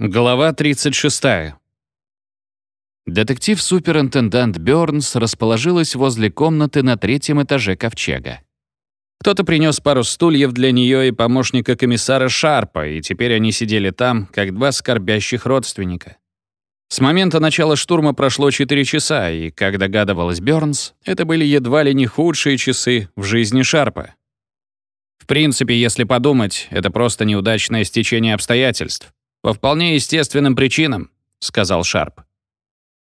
Глава 36. Детектив-суперинтендант Бёрнс расположилась возле комнаты на третьем этаже ковчега. Кто-то принес пару стульев для нее и помощника комиссара Шарпа, и теперь они сидели там, как два скорбящих родственника. С момента начала штурма прошло 4 часа, и, как догадывалась Бёрнс, это были едва ли не худшие часы в жизни Шарпа. В принципе, если подумать, это просто неудачное стечение обстоятельств. «По вполне естественным причинам», — сказал Шарп.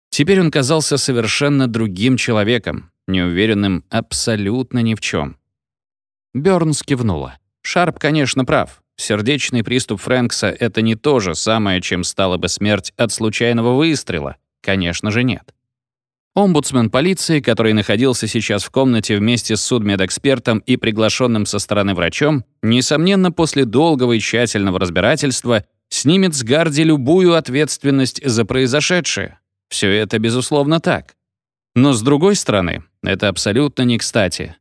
Теперь он казался совершенно другим человеком, неуверенным абсолютно ни в чем. Бёрнс кивнула. Шарп, конечно, прав. Сердечный приступ Фрэнкса — это не то же самое, чем стала бы смерть от случайного выстрела. Конечно же, нет. Омбудсмен полиции, который находился сейчас в комнате вместе с судмедэкспертом и приглашенным со стороны врачом, несомненно, после долгого и тщательного разбирательства снимет с Гарди любую ответственность за произошедшее. Все это, безусловно, так. Но с другой стороны, это абсолютно не кстати.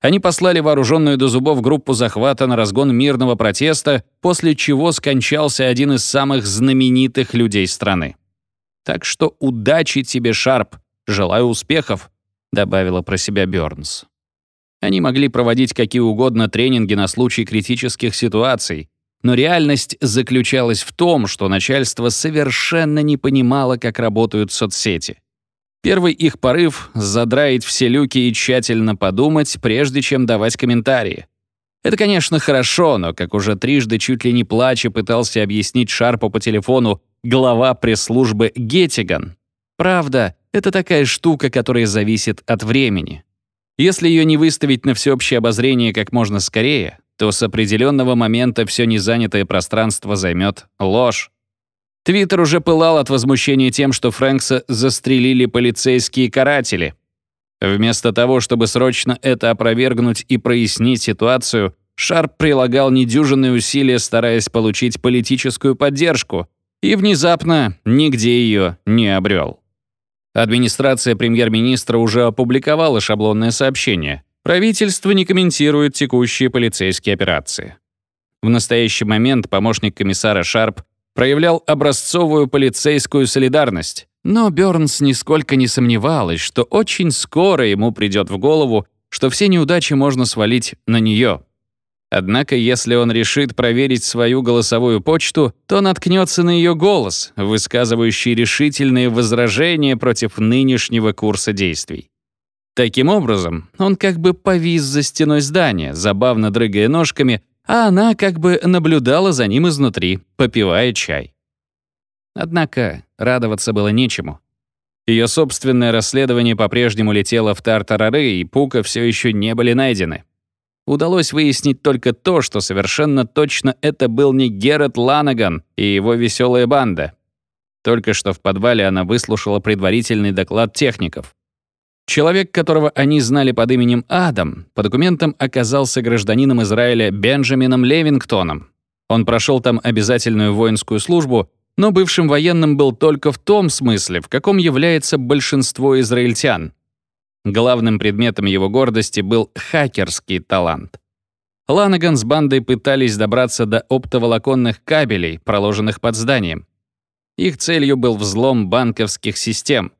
Они послали вооруженную до зубов группу захвата на разгон мирного протеста, после чего скончался один из самых знаменитых людей страны. «Так что удачи тебе, Шарп! Желаю успехов!» — добавила про себя Бёрнс. Они могли проводить какие угодно тренинги на случай критических ситуаций, но реальность заключалась в том, что начальство совершенно не понимало, как работают соцсети. Первый их порыв — задраить все люки и тщательно подумать, прежде чем давать комментарии. Это, конечно, хорошо, но, как уже трижды чуть ли не плача пытался объяснить Шарпу по телефону глава пресс-службы Геттиган. Правда, это такая штука, которая зависит от времени. Если ее не выставить на всеобщее обозрение как можно скорее, то с определенного момента все незанятое пространство займет ложь. Твиттер уже пылал от возмущения тем, что Фрэнкса застрелили полицейские каратели. Вместо того, чтобы срочно это опровергнуть и прояснить ситуацию, Шарп прилагал недюжинные усилия, стараясь получить политическую поддержку, и внезапно нигде ее не обрел. Администрация премьер-министра уже опубликовала шаблонное сообщение. Правительство не комментирует текущие полицейские операции. В настоящий момент помощник комиссара Шарп проявлял образцовую полицейскую солидарность, но Бёрнс нисколько не сомневалась, что очень скоро ему придет в голову, что все неудачи можно свалить на нее. Однако, если он решит проверить свою голосовую почту, то наткнется на ее голос, высказывающий решительные возражения против нынешнего курса действий. Таким образом, он как бы повис за стеной здания, забавно дрыгая ножками, а она как бы наблюдала за ним изнутри, попивая чай. Однако радоваться было нечему. Ее собственное расследование по-прежнему летело в тартарары, и Пука все еще не были найдены. Удалось выяснить только то, что совершенно точно это был не Герет Ланаган и его веселая банда. Только что в подвале она выслушала предварительный доклад техников. Человек, которого они знали под именем Адам, по документам оказался гражданином Израиля Бенджамином Левингтоном. Он прошел там обязательную воинскую службу, но бывшим военным был только в том смысле, в каком является большинство израильтян. Главным предметом его гордости был хакерский талант. Ланаган с бандой пытались добраться до оптоволоконных кабелей, проложенных под зданием. Их целью был взлом банковских систем —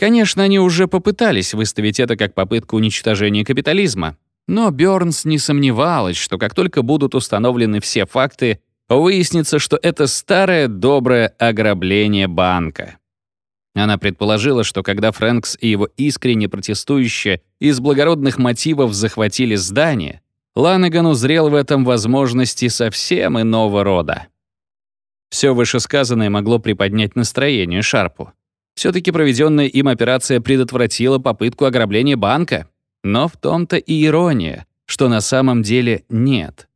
Конечно, они уже попытались выставить это как попытку уничтожения капитализма, но Бёрнс не сомневалась, что как только будут установлены все факты, выяснится, что это старое доброе ограбление банка. Она предположила, что когда Фрэнкс и его искренне протестующие из благородных мотивов захватили здание, Ланаган узрел в этом возможности совсем иного рода. Все вышесказанное могло приподнять настроение Шарпу. Все-таки проведенная им операция предотвратила попытку ограбления банка. Но в том-то и ирония, что на самом деле нет.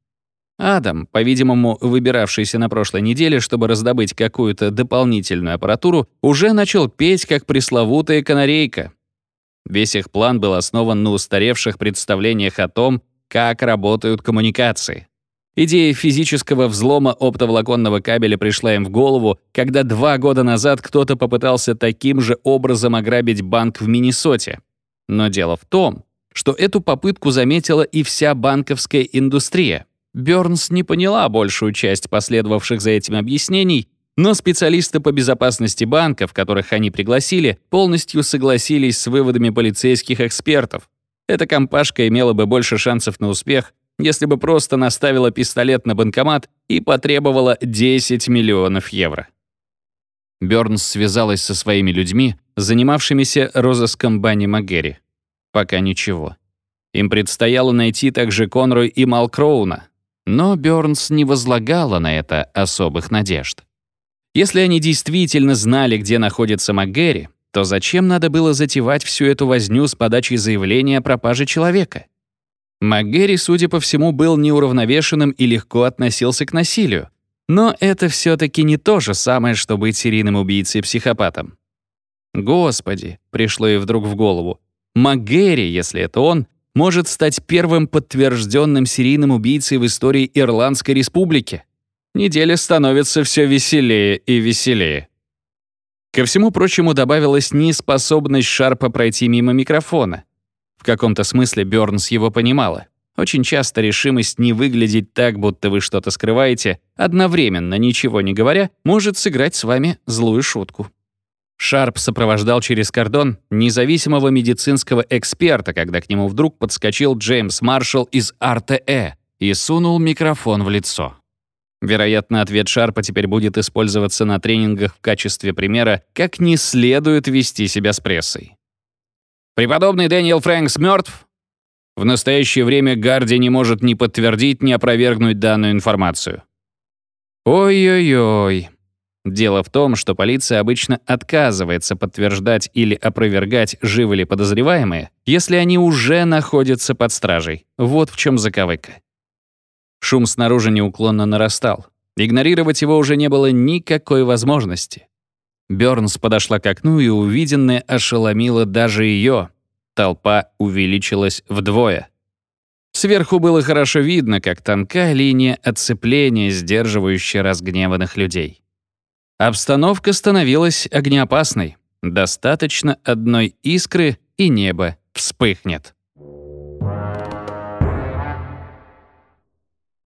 Адам, по-видимому, выбиравшийся на прошлой неделе, чтобы раздобыть какую-то дополнительную аппаратуру, уже начал петь как пресловутая канарейка. Весь их план был основан на устаревших представлениях о том, как работают коммуникации. Идея физического взлома оптоволоконного кабеля пришла им в голову, когда два года назад кто-то попытался таким же образом ограбить банк в Миннесоте. Но дело в том, что эту попытку заметила и вся банковская индустрия. Бёрнс не поняла большую часть последовавших за этим объяснений, Но специалисты по безопасности банков, которых они пригласили, полностью согласились с выводами полицейских экспертов. Эта компашка имела бы больше шансов на успех, если бы просто наставила пистолет на банкомат и потребовала 10 миллионов евро. Бёрнс связалась со своими людьми, занимавшимися розыском Банни МакГерри. Пока ничего. Им предстояло найти также Конрой и Малкроуна, но Бёрнс не возлагала на это особых надежд. Если они действительно знали, где находится МакГерри, то зачем надо было затевать всю эту возню с подачей заявления о пропаже человека? МакГерри, судя по всему, был неуравновешенным и легко относился к насилию. Но это все таки не то же самое, что быть серийным убийцей-психопатом. Господи, пришло ей вдруг в голову. МакГерри, если это он, может стать первым подтвержденным серийным убийцей в истории Ирландской республики. Неделя становится все веселее и веселее. Ко всему прочему добавилась неспособность Шарпа пройти мимо микрофона. В каком-то смысле Бёрнс его понимала. Очень часто решимость не выглядеть так, будто вы что-то скрываете, одновременно ничего не говоря, может сыграть с вами злую шутку. Шарп сопровождал через кордон независимого медицинского эксперта, когда к нему вдруг подскочил Джеймс Маршалл из РТЭ и сунул микрофон в лицо. Вероятно, ответ Шарпа теперь будет использоваться на тренингах в качестве примера, как не следует вести себя с прессой. Преподобный Дэниел Фрэнкс мертв? В настоящее время Гарди не может ни подтвердить, ни опровергнуть данную информацию. Ой-ой-ой. Дело в том, что полиция обычно отказывается подтверждать или опровергать, живы ли подозреваемые, если они уже находятся под стражей. Вот в чем заковыка. Шум снаружи неуклонно нарастал. Игнорировать его уже не было никакой возможности. Бёрнс подошла к окну, и увиденное ошеломило даже ее. Толпа увеличилась вдвое. Сверху было хорошо видно, как тонкая линия отцепления, сдерживающая разгневанных людей. Обстановка становилась огнеопасной. Достаточно одной искры, и небо вспыхнет.